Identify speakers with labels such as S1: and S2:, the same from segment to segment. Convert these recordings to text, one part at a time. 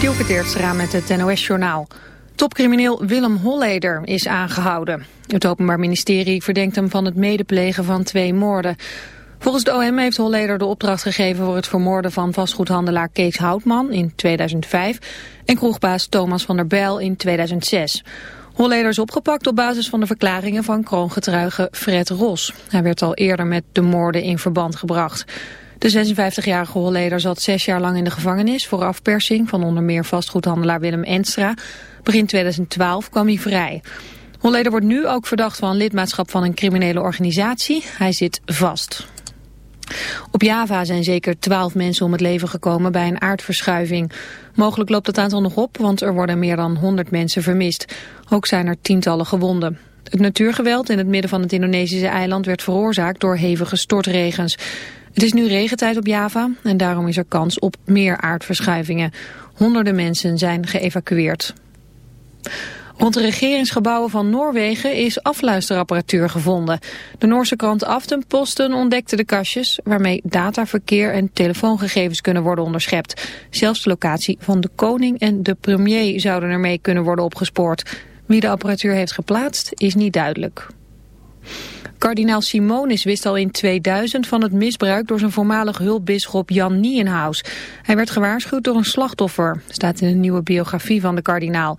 S1: Dielke met het NOS-journaal. Topcrimineel Willem Holleder is aangehouden. Het Openbaar Ministerie verdenkt hem van het medeplegen van twee moorden. Volgens de OM heeft Holleder de opdracht gegeven voor het vermoorden van vastgoedhandelaar Kees Houtman in 2005 en kroegbaas Thomas van der Bijl in 2006. Holleder is opgepakt op basis van de verklaringen van kroongetuige Fred Ros. Hij werd al eerder met de moorden in verband gebracht. De 56-jarige Holleder zat zes jaar lang in de gevangenis voor afpersing van onder meer vastgoedhandelaar Willem Enstra. Begin 2012 kwam hij vrij. Holleder wordt nu ook verdacht van lidmaatschap van een criminele organisatie. Hij zit vast. Op Java zijn zeker twaalf mensen om het leven gekomen bij een aardverschuiving. Mogelijk loopt het aantal nog op, want er worden meer dan 100 mensen vermist. Ook zijn er tientallen gewonden. Het natuurgeweld in het midden van het Indonesische eiland werd veroorzaakt door hevige stortregens. Het is nu regentijd op Java en daarom is er kans op meer aardverschuivingen. Honderden mensen zijn geëvacueerd. Rond de regeringsgebouwen van Noorwegen is afluisterapparatuur gevonden. De Noorse krant Aftenposten ontdekte de kastjes... waarmee data, verkeer en telefoongegevens kunnen worden onderschept. Zelfs de locatie van de koning en de premier zouden ermee kunnen worden opgespoord. Wie de apparatuur heeft geplaatst is niet duidelijk. Kardinaal Simonis wist al in 2000 van het misbruik door zijn voormalig hulpbisschop Jan Nienhaus. Hij werd gewaarschuwd door een slachtoffer, staat in een nieuwe biografie van de kardinaal.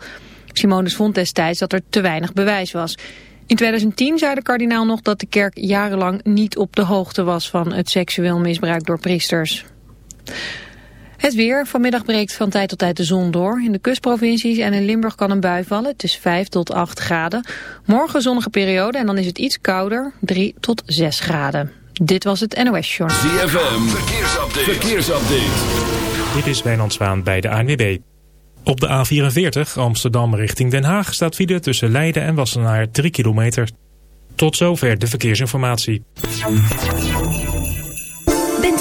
S1: Simonis vond destijds dat er te weinig bewijs was. In 2010 zei de kardinaal nog dat de kerk jarenlang niet op de hoogte was van het seksueel misbruik door priesters. Het weer. Vanmiddag breekt van tijd tot tijd de zon door. In de kustprovincies en in Limburg kan een bui vallen. Het is 5 tot 8 graden. Morgen zonnige periode en dan is het iets kouder. 3 tot 6 graden. Dit was het NOS Journal.
S2: ZFM. Verkeersupdate. Verkeersupdate.
S3: Dit is Wijnand Zwaan bij de ANWB. Op de A44 Amsterdam richting Den Haag staat file tussen Leiden en Wassenaar 3 kilometer. Tot zover de verkeersinformatie.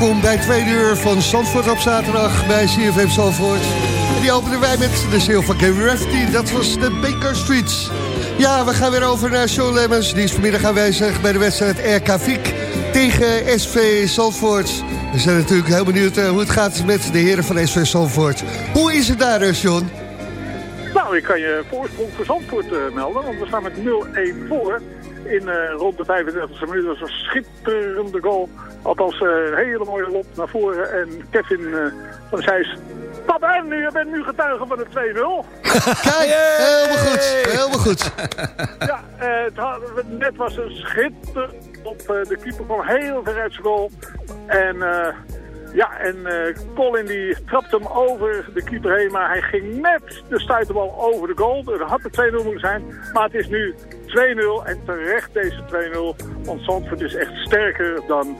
S4: Welkom bij twee uur van Zandvoort op zaterdag bij CFM Zandvoort. En die openen wij met de sale van Gary Rafferty. Dat was de Baker Streets. Ja, we gaan weer over naar Sean Lemmens. Die is vanmiddag aanwezig bij de wedstrijd RK Viek tegen SV Zandvoort. We zijn natuurlijk heel benieuwd uh, hoe het gaat met de heren van SV Zandvoort. Hoe is het daar, uh, Sean?
S5: Nou, ik kan je voorsprong voor Zandvoort uh, melden, want we staan met 0-1 voor in uh, rond de 35e minuut. Dat was een schitterende goal. Althans, uh, een hele mooie lop naar voren. En Kevin uh, van Zijs. Papa, en je bent nu getuige van de 2-0.
S4: Kijk, helemaal goed. Helemaal goed.
S5: ja, het had, net was een schitterende op. de keeper kwam heel ver uit zijn goal. En... Ja, en uh, Colin die trapte hem over de keeper heen, maar hij ging net de stuiterbal over de goal. Er had er 2-0 moeten zijn, maar het is nu 2-0 en terecht deze 2-0. Want Zandvoort is echt sterker dan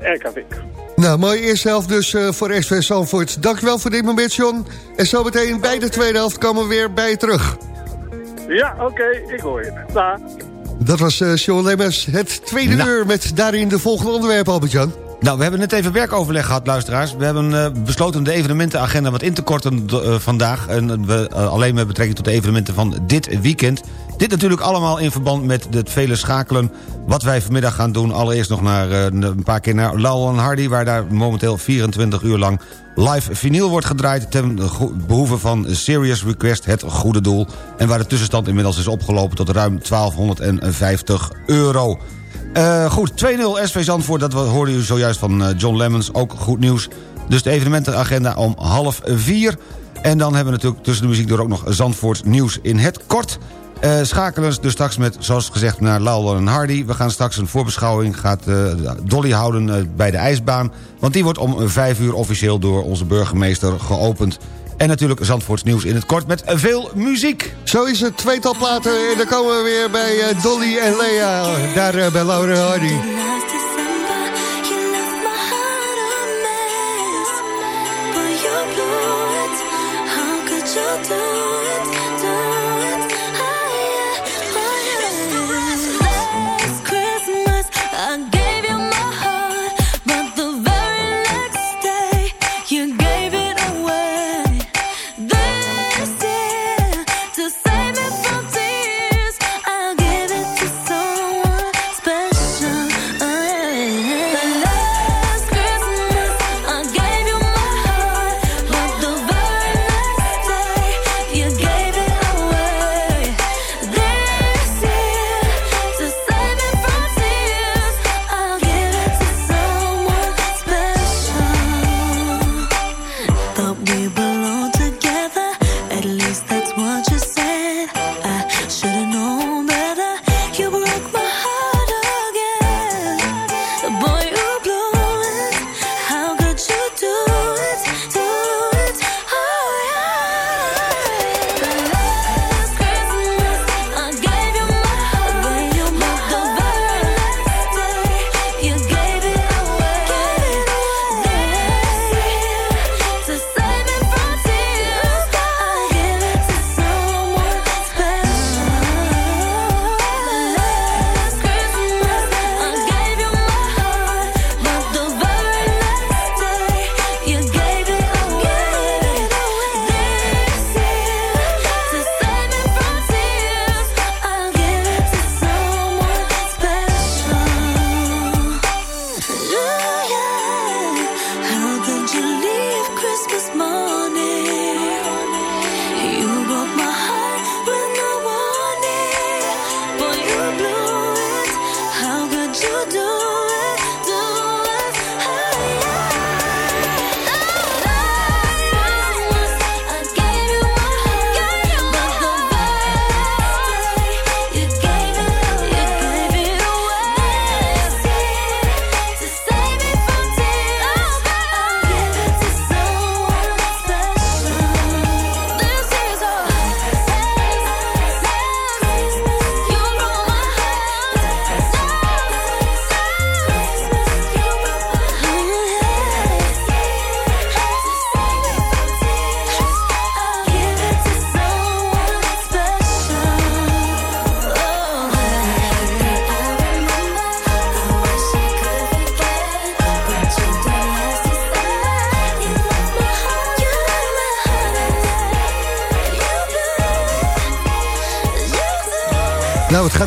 S5: RKW.
S6: Nou, mooi eerste helft dus uh, voor SV Zandvoort. Dankjewel voor dit moment, John. En zo meteen bij de tweede helft komen we weer bij je terug.
S5: Ja, oké, ik hoor je. Da.
S6: Dat was uh, Sean Lemmers, het tweede nou. uur met daarin de volgende onderwerpen, Albert-Jan.
S7: Nou, we hebben net even werkoverleg gehad, luisteraars. We hebben uh, besloten de evenementenagenda wat in te korten uh, vandaag. En we, alleen met betrekking tot de evenementen van dit weekend. Dit natuurlijk allemaal in verband met het vele schakelen... wat wij vanmiddag gaan doen. Allereerst nog naar, een paar keer naar Laurel Hardy... waar daar momenteel 24 uur lang live vinyl wordt gedraaid... ten behoeve van Serious Request, het goede doel. En waar de tussenstand inmiddels is opgelopen tot ruim 1250 euro. Uh, goed, 2-0 SV Zandvoort, dat hoorde u zojuist van uh, John Lemmens. Ook goed nieuws. Dus de evenementenagenda om half vier. En dan hebben we natuurlijk tussen de muziek door ook nog Zandvoort nieuws in het kort. Uh, schakelen dus straks met, zoals gezegd, naar Laudel en Hardy. We gaan straks een voorbeschouwing, gaat Dolly houden bij de ijsbaan. Want die wordt om vijf uur officieel door onze burgemeester geopend. En natuurlijk Zandvoorts nieuws in het kort met veel muziek.
S6: Zo is het, tweetal platen en dan komen we weer bij uh, Dolly en Lea. Daar uh, bij Laura Hardy.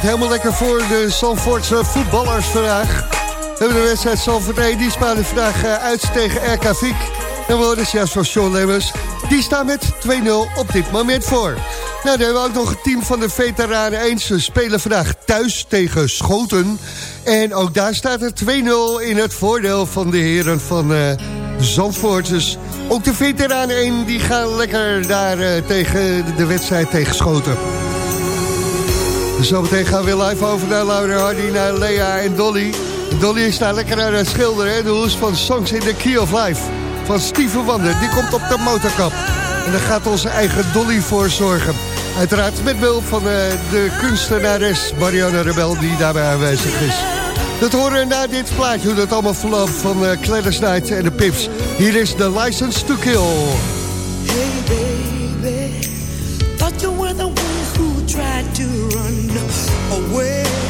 S6: Helemaal lekker voor de Zandvoortse voetballers vandaag. We hebben de wedstrijd Zandvoort 1, die spelen vandaag eh, uit tegen RK Viek. En we horen juist van Sean. Die staan met 2-0 op dit moment voor. Nou, dan hebben we ook nog het team van de veteranen eens. Ze spelen vandaag thuis tegen Schoten. En ook daar staat er 2-0 in het voordeel van de heren van uh, Zandvoort. Dus ook de veteranen 1 die gaan lekker daar uh, tegen de wedstrijd tegen Schoten. Zometeen gaan we weer live over naar Laura Hardy, naar Lea en Dolly. Dolly is daar lekker aan het schilderen. Hè? De hoes van Songs in the Key of Life van Steven Wander. Die komt op de motorkap. En daar gaat onze eigen Dolly voor zorgen. Uiteraard met behulp van eh, de kunstenares Marianne Rebel die daarbij aanwezig is.
S4: Dat horen we na dit plaatje, hoe dat allemaal verloopt van uh, en de Pips. Hier is The License to Kill.
S8: Hey baby, tried to run away.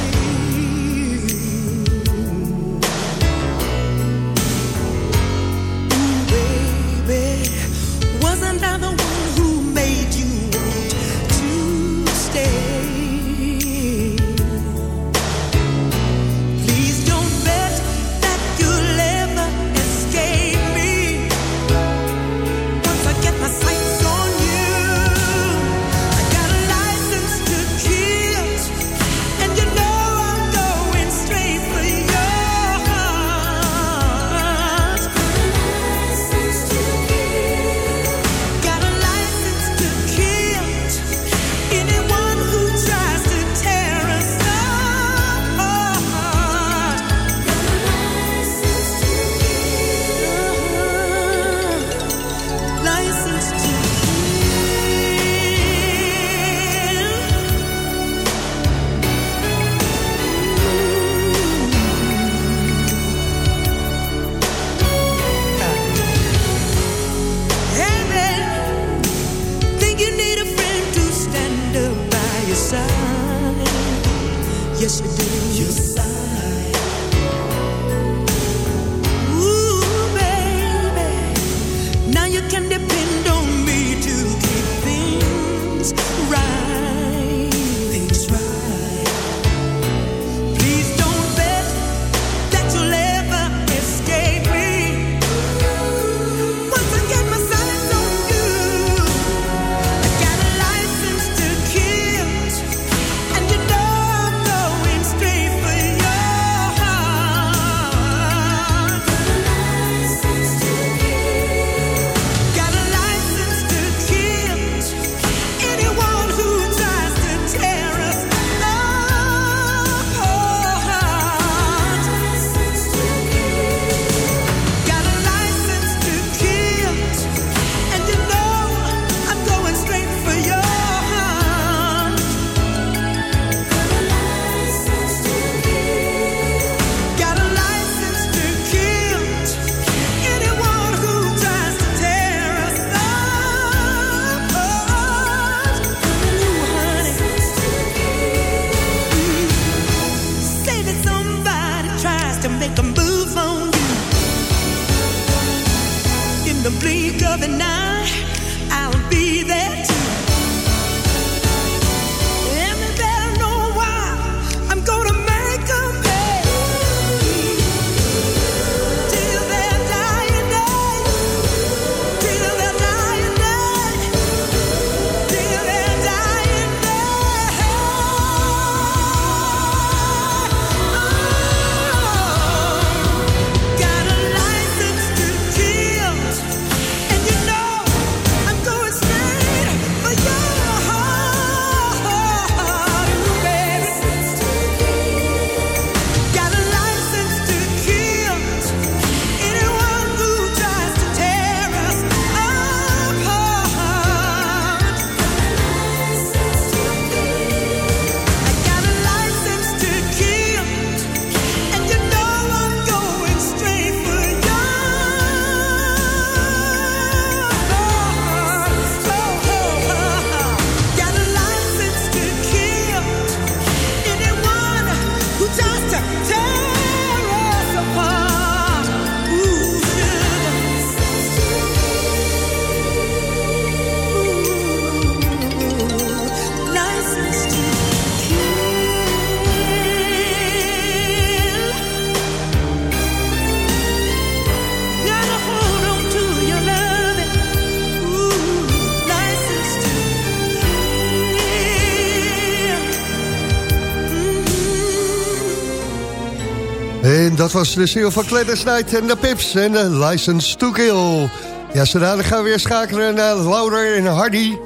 S4: was de single van Gladys Night en de Pips en de License to Kill. Ja, zodra gaan we weer schakelen naar Lauder en Hardy.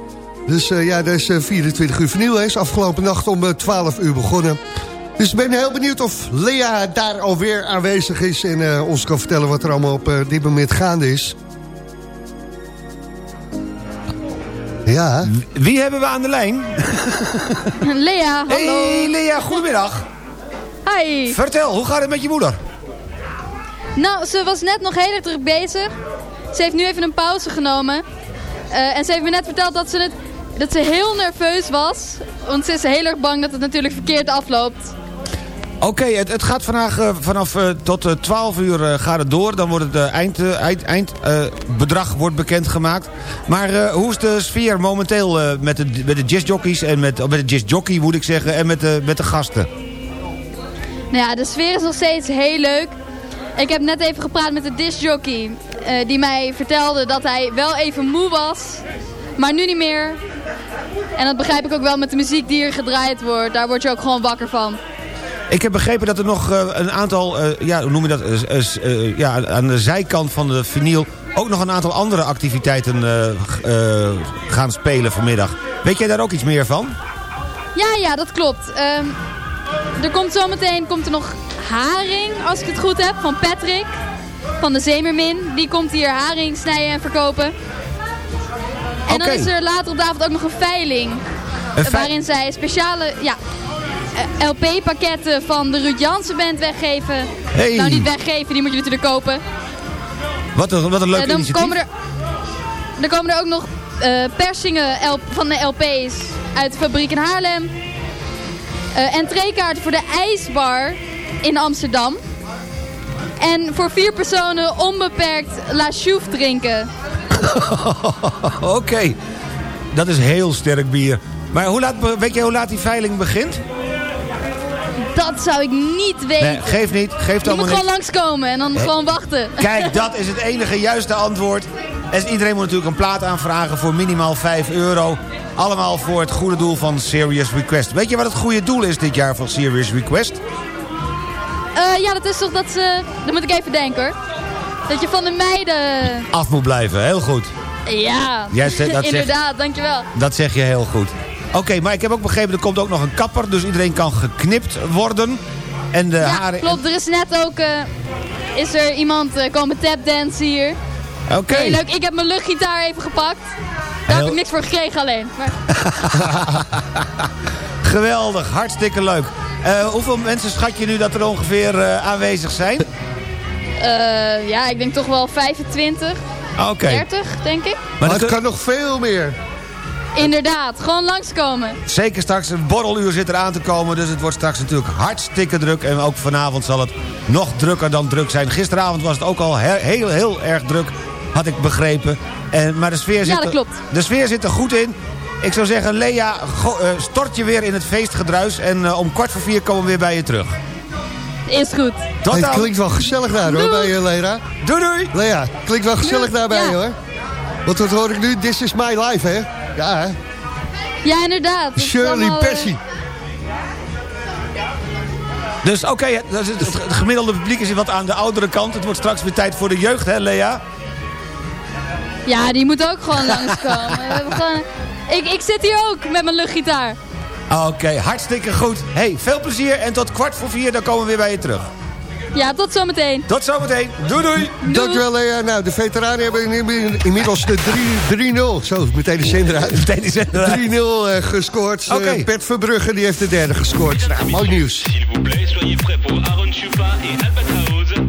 S4: Dus uh, ja, is 24 uur vernieuw is afgelopen nacht om eh, 12 uur begonnen. Dus ik ben heel benieuwd of Lea daar alweer aanwezig is... en eh, ons kan vertellen wat er allemaal op uh, dit moment gaande is. Ja.
S7: Wie hebben we aan de lijn?
S9: Lea, hallo.
S7: Hey Lea, goedemiddag.
S9: Hi.
S7: Vertel, hoe gaat het met je moeder?
S9: Nou, ze was net nog heel erg druk bezig. Ze heeft nu even een pauze genomen. Eh, en ze heeft me net verteld dat ze, het, dat ze heel nerveus was. Want ze is heel erg bang dat het natuurlijk verkeerd afloopt.
S7: Oké, het, het gaat vandaag eh, vanaf eh, tot eh, 12 uur gaat het door. Dan wordt het eh, eind, eind, eindbedrag wordt bekendgemaakt. Maar hoe is de sfeer momenteel met, de, met de jazzjockeys en met, met de jazzjockey moet ik zeggen en met de, met de gasten?
S9: Nou ja, de sfeer is nog steeds heel leuk. Ik heb net even gepraat met de discjockey. eh die mij vertelde dat hij wel even moe was. Maar nu niet meer. En dat begrijp ik ook wel met de muziek die hier gedraaid wordt. Daar word je ook gewoon wakker van.
S7: Ik heb begrepen dat er nog eh, een aantal, eh, ja, hoe noem je dat, ja, aan de zijkant van de vinyl... ook nog een aantal andere activiteiten gaan spelen vanmiddag. Weet jij daar ook iets meer van?
S9: Ja, ja, dat klopt. Ehm, er komt zometeen komt er nog haring, als ik het goed heb, van Patrick. Van de Zemermin. Die komt hier haring snijden en verkopen. En dan is er later op de avond ook nog een veiling.
S7: Een
S9: waarin zij speciale ja, eh, LP-pakketten van de Ruud Jansen band weggeven.
S7: Hey.
S9: Nou, niet weggeven, die moet je natuurlijk kopen.
S7: Wat een, wat een leuk
S9: Eh, dan
S7: initiatief.
S9: komen er, dan komen er ook nog eh, persingen van de LP's uit de fabriek in Haarlem. Eh entreekaarten voor de ijsbar in Amsterdam. En voor vier personen onbeperkt La Chouffe drinken.
S7: Oké, dat is heel sterk bier. Maar hoe laat, weet jij hoe laat die veiling begint?
S9: Dat zou ik niet weten.
S7: Nee, geef niet, geeft
S9: je
S7: allemaal
S9: moet gewoon langskomen en dan
S7: Nee.
S9: gewoon wachten.
S7: Kijk, dat is het enige juiste antwoord. En iedereen moet natuurlijk een plaat aanvragen voor minimaal 5 euro. Allemaal voor het goede doel van Serious Request. Weet je wat het goede doel is dit jaar van Serious Request?
S9: Eh, ja, dat is toch dat ze... Dan moet ik even denken hoor. Dat je van de meiden...
S7: Af moet blijven, heel goed.
S9: Ja,
S7: Jij zegt- dat zegt-
S9: inderdaad, dankjewel.
S7: Dat zeg je heel goed. Oké, maar ik heb ook begrepen, er komt ook nog een kapper. Dus iedereen kan geknipt worden. En de
S9: Ja,
S7: haren...
S9: klopt. Er is net ook... eh, is er iemand eh, komen tapdansen hier.
S7: Oké.
S9: Heel leuk. Ik heb mijn luchtgitaar even gepakt. Daar
S7: Heel-
S9: heb ik niks voor gekregen alleen. Maar,
S7: Geweldig, hartstikke leuk. Eh, hoeveel mensen schat je nu dat er ongeveer eh, aanwezig zijn?
S9: eh, ja, ik denk toch wel 25,
S7: Oké.
S9: 30, denk ik.
S7: Maar
S4: het
S7: dat-
S4: kan nog veel meer.
S9: Inderdaad, gewoon langskomen.
S7: Zeker straks, een borreluur zit eraan te komen. Dus het wordt straks natuurlijk hartstikke druk. En ook vanavond zal het nog drukker dan druk zijn. Gisteravond was het ook al he- heel, heel erg druk. Had ik begrepen. En, maar de sfeer, zit
S9: dat
S7: er,
S9: klopt.
S7: de sfeer zit er goed in. Ik zou zeggen, Lea, go- eh, stort je weer in het feestgedruis. En eh, om kwart voor vier komen we weer bij je terug.
S9: Is goed.
S7: Tot
S4: Hey, het
S7: dan.
S4: klinkt wel gezellig daar hoor, bij je, Lea.
S7: Doei doei.
S4: Lea, klinkt wel gezellig daarbij
S9: Ja.
S4: hoor. Want wat hoor ik nu? This is my life, hè? Ja, hè?
S9: Ja, inderdaad.
S4: Shirley
S9: eh,
S4: Percy.
S7: Dus oké, het, dat is het, het gemiddelde publiek is wat aan de oudere kant. Het wordt straks weer tijd voor de jeugd, hè Lea?
S9: Ja, die moet ook gewoon langskomen. We hebben gewoon... ik, ik zit hier ook met mijn luchtgitaar.
S7: Oké, hartstikke goed. Hey, veel plezier en tot kwart voor vier, dan komen we weer bij je terug.
S9: Ja, tot zometeen.
S7: Tot zometeen. Doei doei.
S4: Dankjewel, Lea. Nou, de veteranen hebben in- inmiddels de 3 3-0. Zo, meteen de zender uit.
S7: Meteen die zender uit.
S4: 3-0 eh, gescoord. Eh,
S7: Oké.
S4: Bert Verbrugge die heeft de derde gescoord. Nou, mooi nieuws.
S10: S'il vous plaît, soyez prêts pour Aaron Chupa et Albatraoz.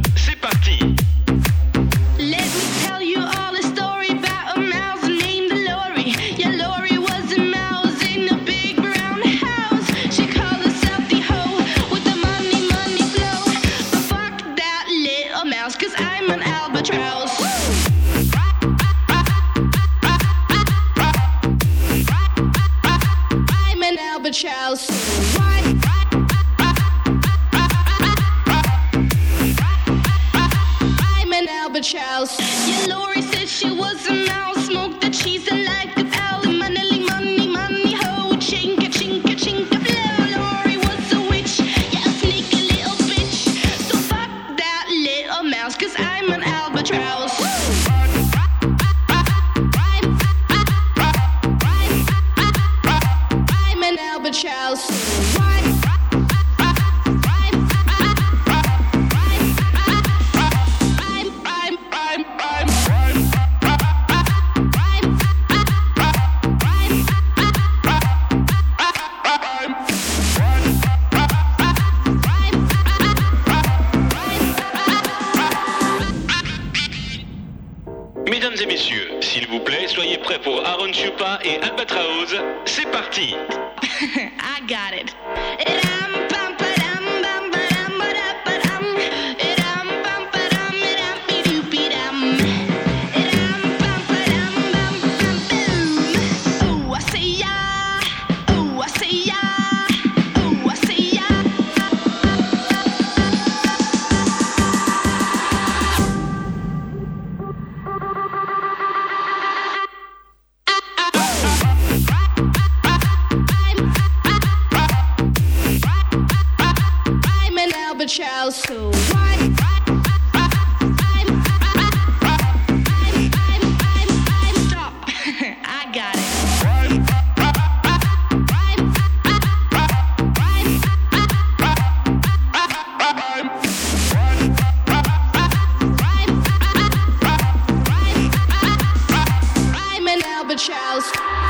S11: Chow's.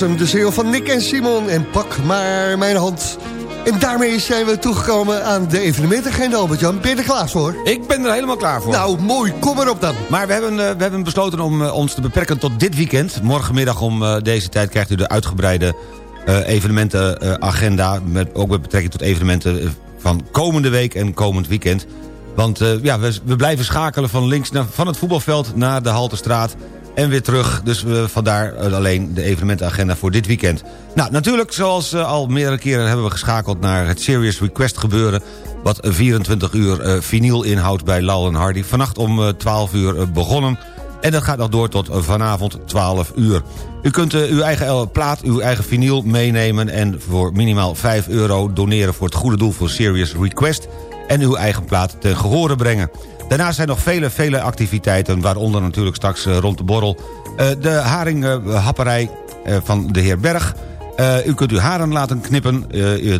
S4: was hem, de ziel van Nick en Simon. En pak maar mijn hand. En daarmee zijn we toegekomen aan de evenementagenda, Albert-Jan. Ben je er klaar voor?
S7: Ik ben er helemaal klaar voor.
S4: Nou, mooi. Kom erop dan.
S7: Maar we hebben, eh, we hebben besloten om eh, ons te beperken tot dit weekend. Morgenmiddag om eh, deze tijd krijgt u de uitgebreide evenementenagenda. met, ook met betrekking tot evenementen van komende week en komend weekend. Want ja, we, we blijven schakelen van links naar, van het voetbalveld naar de Haltestraat. En weer terug. Dus eh, vandaar eh, alleen de evenementenagenda voor dit weekend. Nou, natuurlijk, zoals eh, al meerdere keren hebben we geschakeld naar het Serious Request gebeuren... wat 24 uur eh, vinyl inhoudt bij en Hardy. Vannacht om eh, 12 uur begonnen. En dat gaat nog door tot vanavond 12 uur. U kunt uw eigen plaat, uw eigen vinyl meenemen... en voor minimaal 5 euro doneren voor het goede doel voor Serious Request... en uw eigen plaat ten gehore brengen. Daarnaast zijn nog vele, vele activiteiten... waaronder natuurlijk straks eh, rond de borrel... eh, de haringhapperij eh, van de heer Berg... U kunt uw haren laten knippen.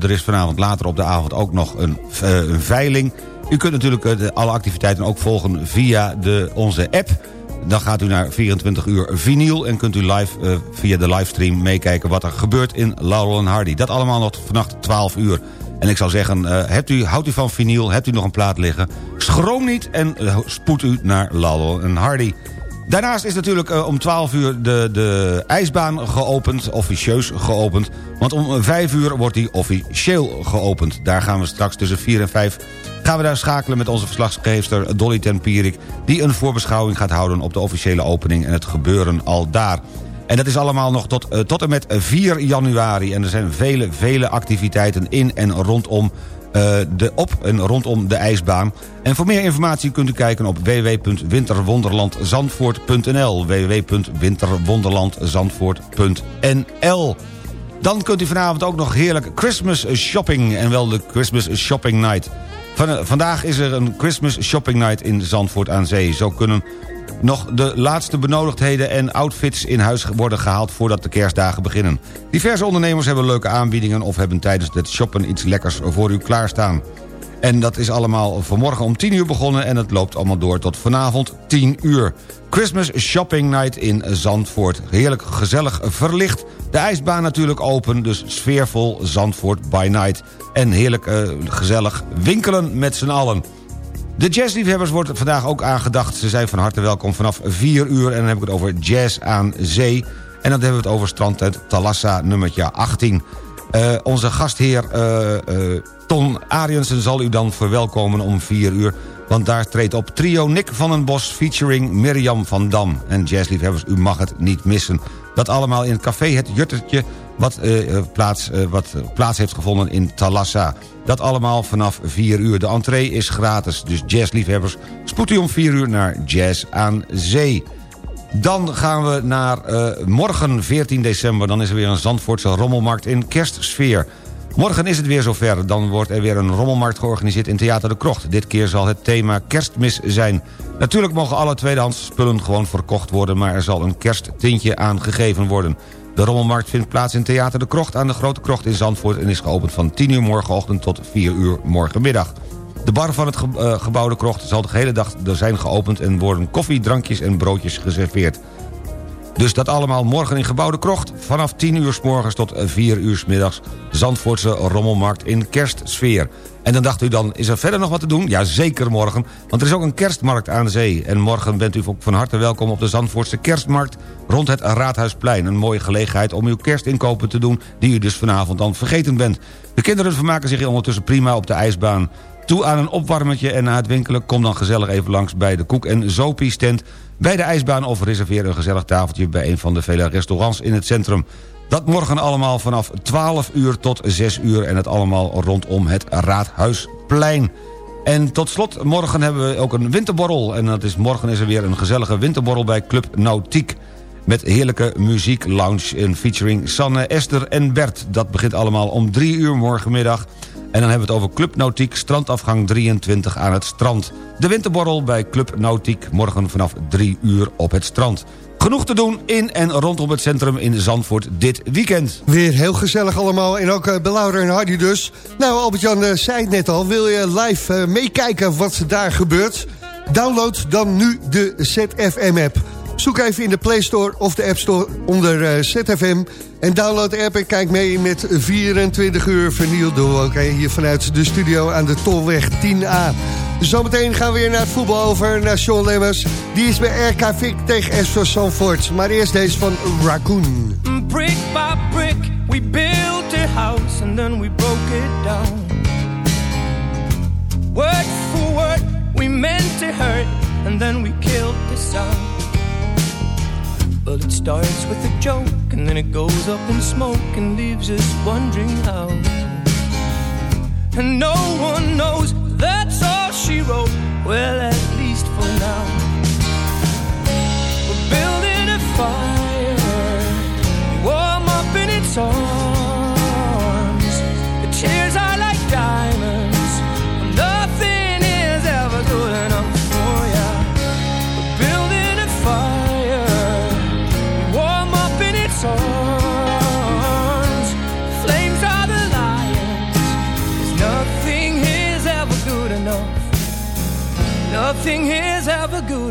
S7: Er is vanavond later op de avond ook nog een, veiling. U kunt natuurlijk alle activiteiten ook volgen via de, onze app. Dan gaat u naar 24 uur vinyl en kunt u live via de livestream meekijken wat er gebeurt in Laurel en Hardy. Dat allemaal nog vannacht 12 uur. En ik zou zeggen, eh, hebt u, houdt u van vinyl, hebt u nog een plaat liggen... schroom niet en eh, spoed u naar Laurel en Hardy. Daarnaast is natuurlijk eh, om 12 uur de, de ijsbaan geopend, officieus geopend. Want om 5 uur wordt die officieel geopend. Daar gaan we straks tussen 4 en 5 gaan we daar schakelen met onze verslaggeefster Dolly Tempierik... die een voorbeschouwing gaat houden op de officiële opening en het gebeuren al daar. En dat is allemaal nog tot, eh, tot en met 4 januari. En er zijn vele, vele activiteiten in en rondom eh, de op en rondom de ijsbaan. En voor meer informatie kunt u kijken op www.winterwonderlandzandvoort.nl www.winterwonderlandzandvoort.nl Dan kunt u vanavond ook nog heerlijk Christmas shopping... en wel de Christmas shopping night. Van, eh, vandaag is er een Christmas shopping night in Zandvoort aan Zee. Zo kunnen nog de laatste benodigdheden en outfits in huis worden gehaald... voordat de kerstdagen beginnen. Diverse ondernemers hebben leuke aanbiedingen... of hebben tijdens het shoppen iets lekkers voor u klaarstaan. En dat is allemaal vanmorgen om 10 uur begonnen... en het loopt allemaal door tot vanavond 10 uur. Christmas Shopping Night in Zandvoort. Heerlijk gezellig verlicht. De ijsbaan natuurlijk open, dus sfeervol Zandvoort by night. En heerlijk eh, gezellig winkelen met z'n allen. De jazzliefhebbers wordt vandaag ook aangedacht. Ze zijn van harte welkom vanaf 4 uur. En dan heb ik het over jazz aan zee. En dan hebben we het over strandtent Talassa nummertje 18. Eh, onze gastheer eh, eh, Ton Ariensen zal u dan verwelkomen om 4 uur. Want daar treedt op trio Nick van den Bos featuring Mirjam van Dam. En jazzliefhebbers, u mag het niet missen. Dat allemaal in het café Het Juttertje... wat, eh, eh, plaats, eh, wat plaats heeft gevonden in Talassa. Dat allemaal vanaf 4 uur. De entree is gratis, dus jazzliefhebbers... spoed u om 4 uur naar Jazz aan Zee. Dan gaan we naar morgen 14 december. Dan is er weer een Zandvoortse rommelmarkt in kerstsfeer. Morgen is het weer zover. Dan wordt er weer een rommelmarkt georganiseerd in Theater de Krocht. Dit keer zal het thema kerstmis zijn. Natuurlijk mogen alle tweedehands spullen gewoon verkocht worden... maar er zal een kersttintje aangegeven worden. De rommelmarkt vindt plaats in Theater de Krocht aan de Grote Krocht in Zandvoort... en is geopend van 10 uur morgenochtend tot 4 uur morgenmiddag. De bar van het eh, gebouw de Krocht zal de hele dag zijn geopend... en worden koffie, drankjes en broodjes geserveerd. Dus dat allemaal morgen in Gebouw de Krocht... vanaf 10 uur s morgens tot 4 uur s middags... Zandvoortse rommelmarkt in kerstsfeer. En dan dacht u dan, is er verder nog wat te doen? Ja, zeker morgen, want er is ook een kerstmarkt aan de zee. En morgen bent u van harte welkom op de Zandvoortse kerstmarkt... rond het Raadhuisplein. Een mooie gelegenheid om uw kerstinkopen te doen... die u dus vanavond dan vergeten bent. De kinderen vermaken zich ondertussen prima op de ijsbaan. Toe aan een opwarmertje en na het winkelen... kom dan gezellig even langs bij de Koek en Zopie stand... bij de ijsbaan of reserveer een gezellig tafeltje... bij een van de vele restaurants in het centrum. Dat morgen allemaal vanaf 12 uur tot 6 uur... en het allemaal rondom het Raadhuisplein. En tot slot, morgen hebben we ook een winterborrel. En dat is, morgen is er weer een gezellige winterborrel bij Club Nautiek. Met heerlijke muziek lounge in featuring Sanne, Esther en Bert. Dat begint allemaal om 3 uur morgenmiddag. En dan hebben we het over Club Nautiek, strandafgang 23 aan het strand. De winterborrel bij Club Nautiek, morgen vanaf 3 uur op het strand. Genoeg te doen in en rondom het centrum in Zandvoort dit weekend.
S4: Weer heel gezellig allemaal. En ook uh, Belauder en Hardy dus. Nou, Albert-Jan uh, zei het net al. Wil je live uh, meekijken wat daar gebeurt? Download dan nu de ZFM-app. Zoek even in de Play Store of de App Store onder uh, ZFM. En download de app en kijk mee met 24 uur vernield door. Oké, hier vanuit de studio aan de Tolweg 10A. Zometeen gaan we weer naar het voetbal over, naar Sean Lemmers. Die is bij RK Vic tegen SV Sanford. Maar eerst deze van Raccoon.
S12: Brick by brick, we built a house and then we broke it down. Word for word, we meant to hurt and then we killed the sound. Well, it starts with a joke and then it goes up in smoke and leaves us wondering how. And no one knows that's all she wrote. Well, at least for now. We're building a fire, warm up in its arms.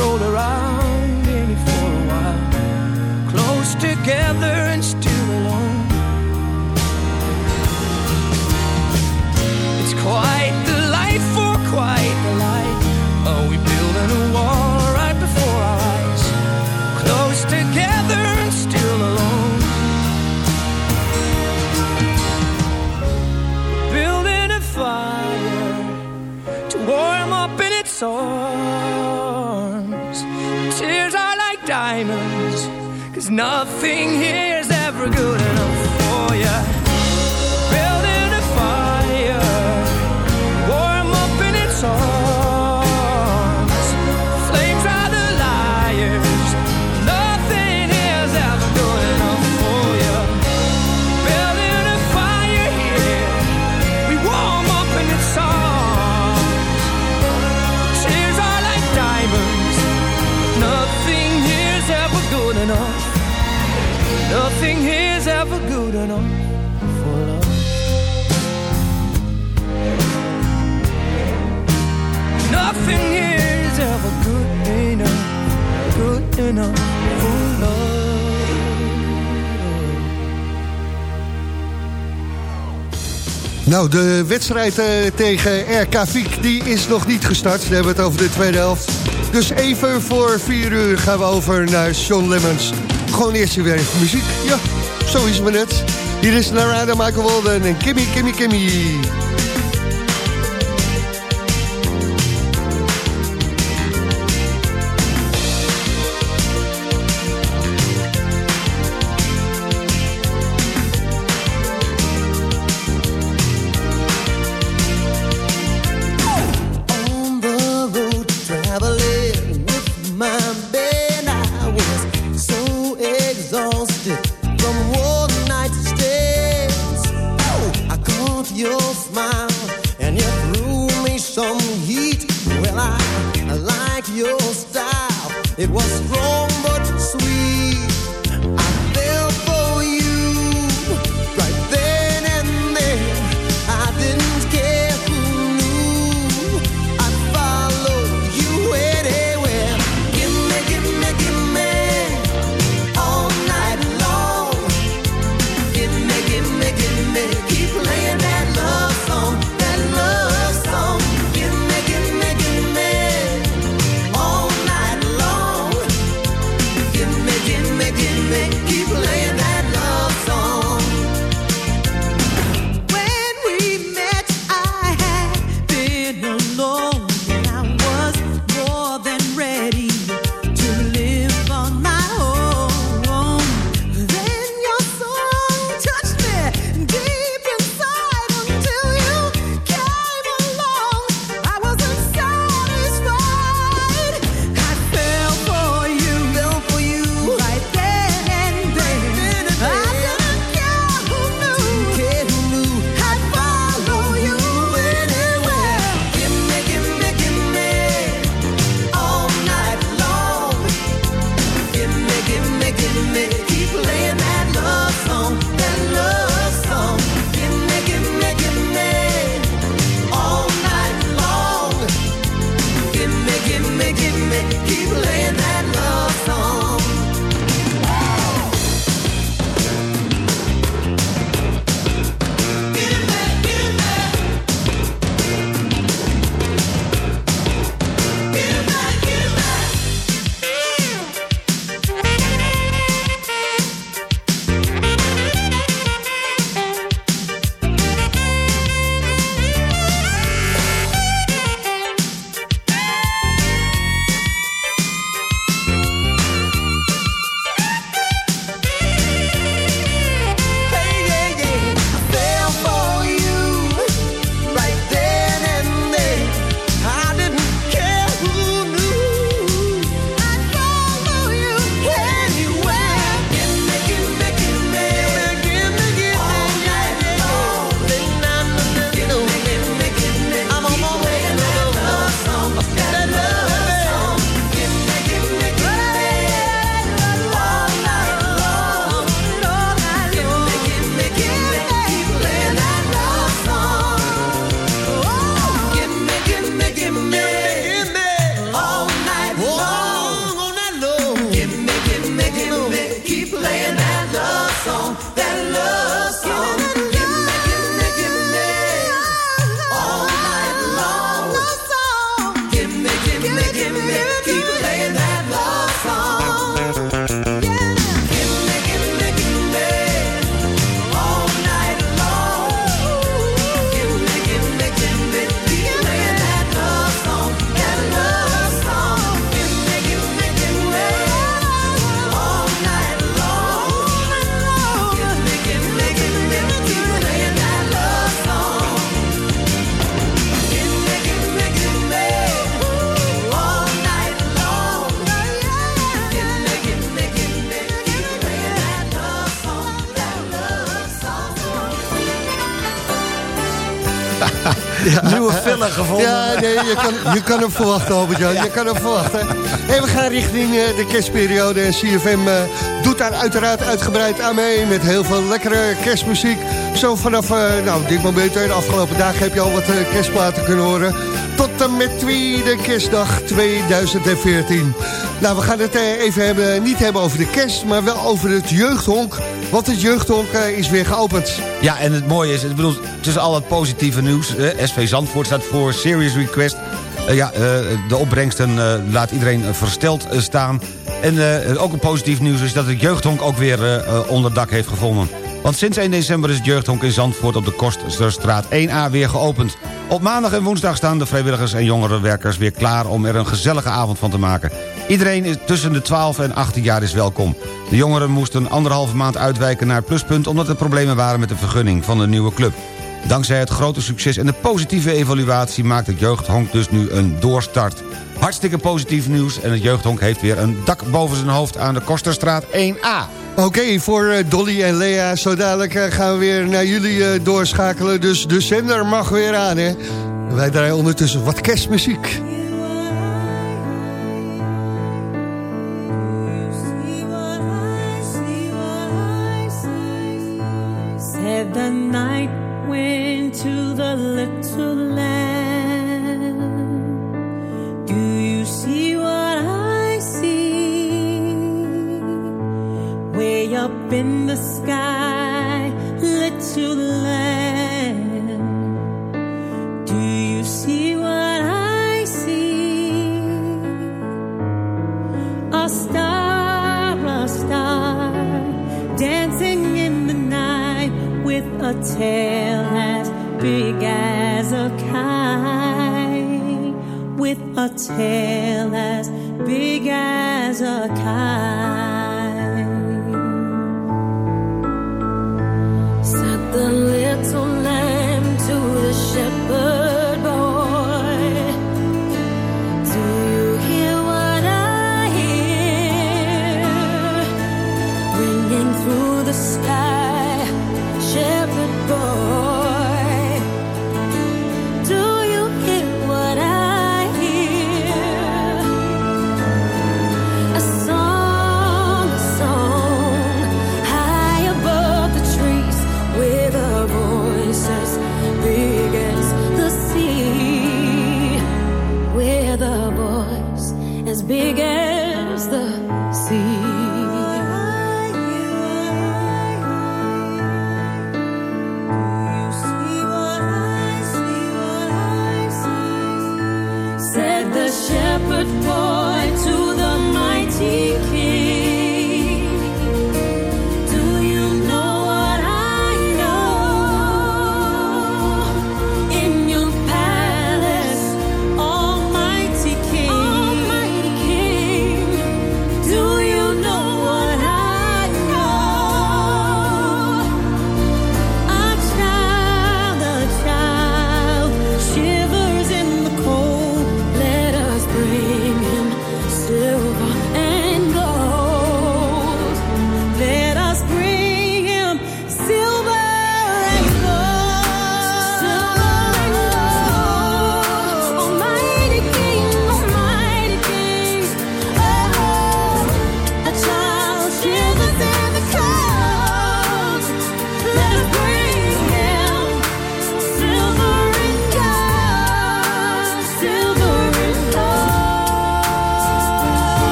S12: Roll around. Diamonds, cause nothing here is ever good enough for ya.
S4: Nou, de wedstrijd eh, tegen RK Viek die is nog niet gestart. We hebben het over de tweede helft. Dus even voor vier uur gaan we over naar Sean Lemmens. Gewoon eerst weer muziek. Ja, zo is het maar net. Hier is Narada Michael Walden en Kimmy, Kimmy, Kimmy. Je kan, je kan hem verwachten, Albert-Jan. Je kan hem verwachten. En we gaan richting eh, de kerstperiode. En CFM eh, doet daar uiteraard uitgebreid aan mee... met heel veel lekkere kerstmuziek. Zo vanaf eh, nou, dit moment, de afgelopen dagen... heb je al wat eh, kerstplaten kunnen horen. Tot en met tweede kerstdag 2014. Nou, we gaan het eh, even hebben, niet hebben over de kerst... maar wel over het jeugdhonk. Want het jeugdhonk is weer geopend.
S7: Ja, en het mooie is, ik bedoel, tussen al het positieve nieuws... SV Zandvoort staat voor Serious Request. Ja, de opbrengsten laat iedereen versteld staan. En ook een positief nieuws is dat het jeugdhonk ook weer onder dak heeft gevonden. Want sinds 1 december is het jeugdhonk in Zandvoort op de Kosterstraat 1A weer geopend. Op maandag en woensdag staan de vrijwilligers en jongerenwerkers weer klaar om er een gezellige avond van te maken. Iedereen is tussen de 12 en 18 jaar is welkom. De jongeren moesten anderhalve maand uitwijken naar het pluspunt... omdat er problemen waren met de vergunning van de nieuwe club. Dankzij het grote succes en de positieve evaluatie... maakt het jeugdhonk dus nu een doorstart. Hartstikke positief nieuws en het jeugdhonk heeft weer een dak boven zijn hoofd... aan de Kosterstraat 1A.
S4: Oké, voor eh, Dolly en Lea, zo dadelijk eh, gaan we weer naar jullie eh, doorschakelen. Dus de zender mag weer aan, hè. Wij draaien ondertussen wat kerstmuziek.
S6: A kite.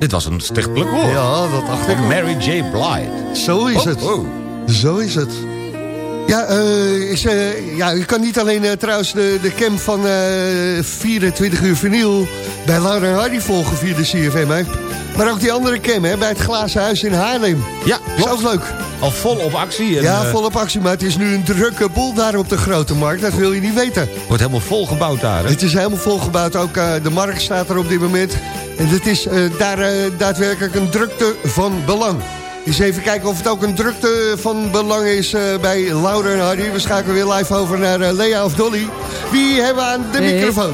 S7: Dit was een stichtelijk woord.
S4: Ja, dat dacht ik.
S7: Mary J. Blige.
S4: Zo is
S7: Oh,
S4: het.
S7: oh.
S4: Zo is het. Ja, eh, is, eh, ja, je kan niet alleen eh, trouwens de, de cam van eh, 24 uur vinyl bij Laura en Hardy volgen via de CFM. Hè? Maar ook die andere cam hè, bij het Glazen Huis in Haarlem.
S7: Ja,
S4: is ook leuk.
S7: Al vol op actie. En,
S4: ja, vol op actie, maar het is nu een drukke boel daar op de Grote Markt. Dat wil je niet weten.
S7: Wordt helemaal vol gebouwd daar, hè?
S4: Het is helemaal volgebouwd. Ook de markt staat er op dit moment. En het is eh, daar eh, daadwerkelijk een drukte van belang. Eens even kijken of het ook een drukte van belang is eh, bij Laura en Hardy. We schakelen weer live over naar Lea of Dolly. Wie hebben we aan de
S13: Hey.
S4: microfoon?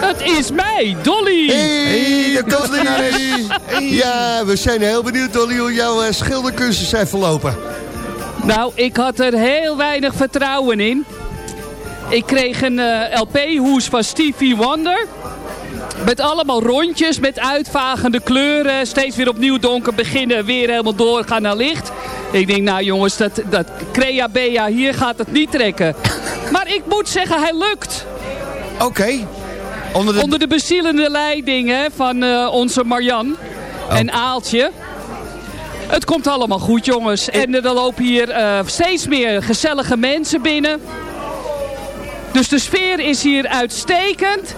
S13: Het is mij, Dolly!
S4: Hey, Dolly! Ja, we zijn heel benieuwd, Dolly, hoe jouw schilderkunsten zijn verlopen.
S13: Nou, ik had er heel weinig vertrouwen in. Ik kreeg een eh, LP-hoes van Stevie Wonder. Met allemaal rondjes, met uitvagende kleuren. Steeds weer opnieuw donker beginnen, weer helemaal doorgaan naar licht. Ik denk, nou jongens, dat, dat Crea Bea, hier gaat het niet trekken. Maar ik moet zeggen, hij lukt.
S7: Oké. Onder de...
S13: Onder de bezielende leiding hè, van eh, onze Marjan en Aaltje. Het komt allemaal goed, jongens. En er lopen hier eh, steeds meer gezellige mensen binnen. Dus de sfeer is hier uitstekend.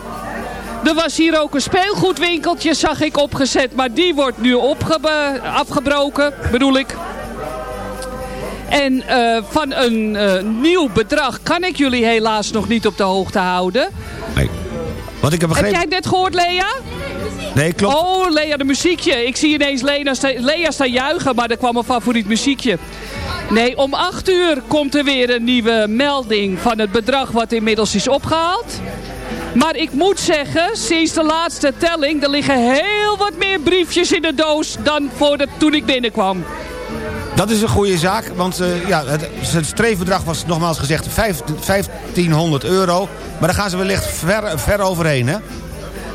S13: Er was hier ook een speelgoedwinkeltje, zag ik opgezet. Maar die wordt nu afgebroken, bedoel ik. En eh, van een eh, nieuw bedrag kan ik jullie helaas nog niet op de hoogte houden.
S7: Wat ik heb
S13: Heb
S7: begrepen...
S13: jij het net gehoord, Lea?
S7: Nee, klopt.
S13: Oh, Lea, de muziekje. Ik zie ineens Lea, sta- Lea staan juichen, maar er kwam een favoriet muziekje. Nee, om 8 uur komt er weer een nieuwe melding van het bedrag wat inmiddels is opgehaald. Maar ik moet zeggen, sinds de laatste telling, er liggen heel wat meer briefjes in de doos dan voor de, toen ik binnenkwam.
S7: Dat is een goede zaak, want eh, ja, het, het streefbedrag was nogmaals gezegd vijf- 1500 euro. Maar daar gaan ze wellicht ver, ver overheen, hè?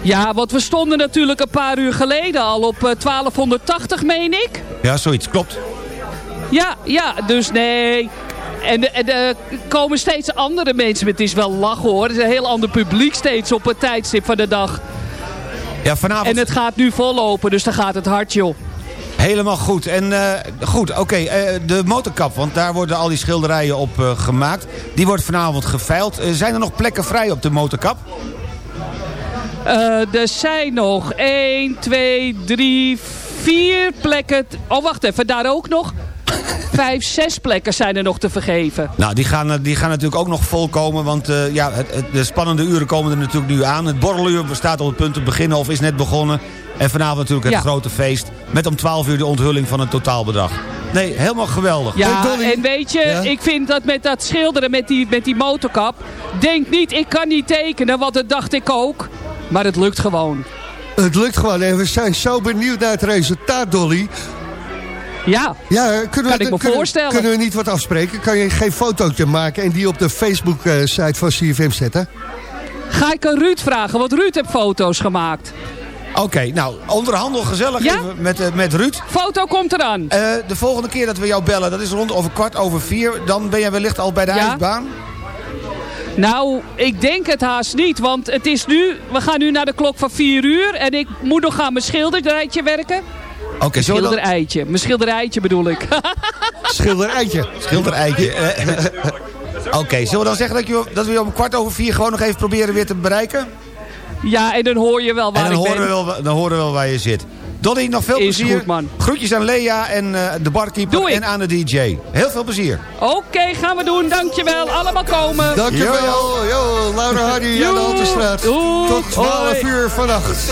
S13: Ja, want we stonden natuurlijk een paar uur geleden al op eh, 1280, meen ik.
S7: Ja, zoiets, klopt.
S13: Ja, ja, dus nee. En er- en er komen steeds andere mensen. Het is wel lachen hoor. Het is een heel ander publiek steeds op het tijdstip van de dag.
S7: Ja, vanavond...
S13: En het gaat nu vollopen, dus dan gaat het hard joh.
S7: Helemaal goed. En eh, goed, oké, eh, de motorkap, want daar worden al die schilderijen op eh, gemaakt. Die wordt vanavond geveild. Eh, zijn er nog plekken vrij op de motorkap?
S13: Eh, er zijn nog 1, 2, 3, 4 plekken. Oh, wacht even, daar ook nog. Vijf, zes plekken zijn er nog te vergeven.
S7: Nou, die gaan, eh, die gaan natuurlijk ook nog volkomen, want eh, ja, het, het- de spannende uren komen er natuurlijk nu aan. Het borreluur staat op het punt te beginnen of is net begonnen. En vanavond natuurlijk het
S13: Ja.
S7: grote feest met om 12 uur de onthulling van het totaalbedrag. Nee, helemaal geweldig.
S13: Ja, en weet je, ik vind dat met dat schilderen met die, met die motorkap... Denk niet, ik kan niet tekenen, want dat dacht ik ook. Maar het lukt gewoon.
S4: Het lukt gewoon en we zijn zo benieuwd naar het resultaat, Dolly.
S13: Ja,
S4: ja kunnen
S13: kan
S4: we,
S13: ik me
S4: kunnen,
S13: voorstellen.
S4: Kunnen we niet wat afspreken? Kan je geen fotootje maken en die op de Facebook-site van CFM zetten?
S13: Ga ik aan Ruud vragen, want Ruud heeft foto's gemaakt.
S7: Oké, nou, onderhandel gezellig
S13: Ja?
S7: even met, eh, met Ruud.
S13: Foto komt eraan.
S7: Eh, de volgende keer dat we jou bellen, dat is rond over kwart over vier. Dan ben jij wellicht al bij de
S13: Ja?
S7: ijsbaan.
S13: Nou, ik denk het haast niet, want het is nu... We gaan nu naar de klok van 4 uur en ik moet nog aan mijn schilderijtje werken.
S7: Oké, zullen we dan-
S13: Schilderijtje, mijn schilderijtje bedoel ik.
S4: Schilderijtje.
S7: Schilderijtje. eh. Oké, zullen we dan zeggen dat, je, dat we je om kwart over vier gewoon nog even proberen weer te bereiken?
S13: ja, en dan hoor je wel waar
S7: en dan
S13: ik
S7: horen,
S13: ben.
S7: we wel, dan horen we wel waar je zit. Donnie, nog veel
S13: Is
S7: plezier.
S13: goed, man.
S7: Groetjes aan Lea en eh, de barkeeper
S13: Doe ik.
S7: en aan de DJ. Heel veel plezier.
S13: Oké, gaan we doen. Dankjewel. Allemaal komen.
S4: Dankjewel. Yo, Laura Hardy aan de.
S13: Doei.
S4: Tot 12
S13: Hoi.
S4: uur vannacht.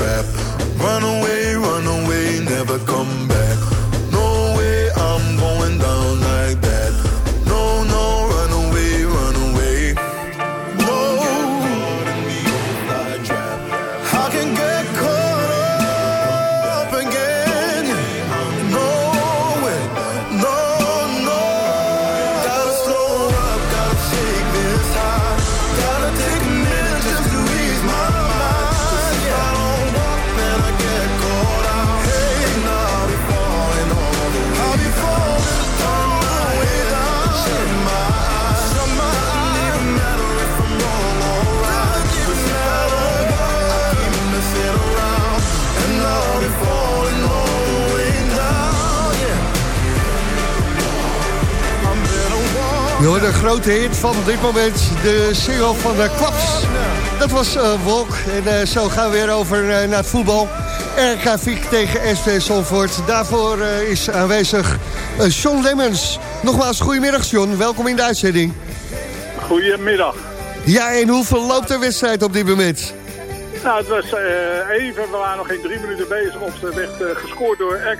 S14: trap.
S4: Een grote hit van dit moment, de single van de Klaps. Dat was eh, Wolk. En eh, zo gaan we weer over eh, naar het voetbal. RK Viek tegen SV Zolvoort. Daarvoor is aanwezig John Lemmens. Nogmaals, goedemiddag John. Welkom in de uitzending.
S5: Goedemiddag.
S4: Ja, en hoe verloopt de wedstrijd op dit moment?
S5: Nou, het was even, we waren nog geen drie minuten bezig of er werd gescoord door eh,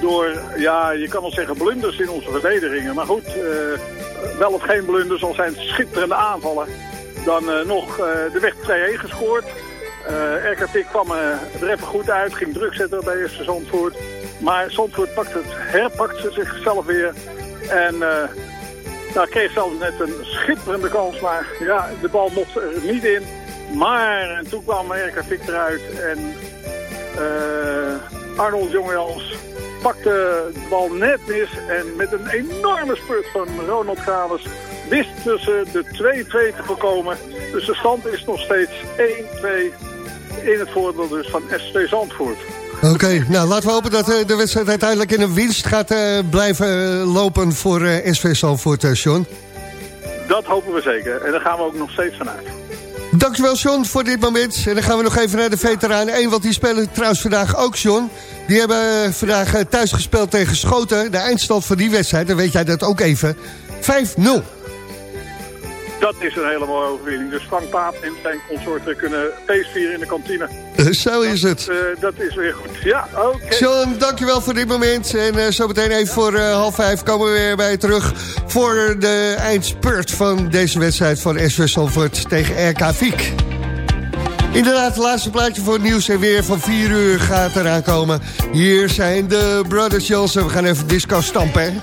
S5: door, ja, je kan wel zeggen blunders in onze verdedigingen. Maar goed, eh, wel of geen blunders, al zijn schitterende aanvallen. Dan eh, nog, eh er werd 2-1 gescoord. Ekatik kwam er even goed uit, ging druk zetten bij eerste Zandvoort. Maar Zandvoort pakt het, herpakte zichzelf weer. En nou, kreeg zelfs net een schitterende kans, maar ja, de bal mocht er niet in. Maar en toen kwam Fik eruit en eh Arnold Jongjans pakte de bal net mis. En met een enorme spurt van Ronald Gales wist tussen de 2-2 te voorkomen. Dus de stand is nog steeds 1-2 in het voordeel dus van SV Zandvoort.
S4: Oké, nou laten we hopen dat eh, de wedstrijd uiteindelijk in een winst gaat eh, blijven eh, lopen voor SV Zalvoort, eh, John.
S5: Dat hopen we zeker. En daar gaan we ook nog steeds vanuit.
S4: Dankjewel John voor dit moment. En dan gaan we nog even naar de veteranen 1, want die spelen trouwens vandaag ook John. Die hebben eh, vandaag eh, thuis gespeeld tegen Schoten. De eindstand van die wedstrijd, dan weet jij dat ook even. 5-0.
S5: Dat is een hele mooie overwinning. Dus Frank Paap en zijn consorten kunnen feestvieren in de kantine.
S4: Eh, Zo is het.
S5: Dat is weer goed. Ja, oké.
S4: John, dankjewel voor dit moment. En zo meteen even voor eh, half vijf komen we weer bij je terug... voor de eindspurt van deze wedstrijd van SV Salford tegen RK Viek. Inderdaad, het laatste plaatje voor het nieuws en weer van 4 uur gaat eraan komen. Hier zijn de Brothers Johnson. We gaan even disco stampen?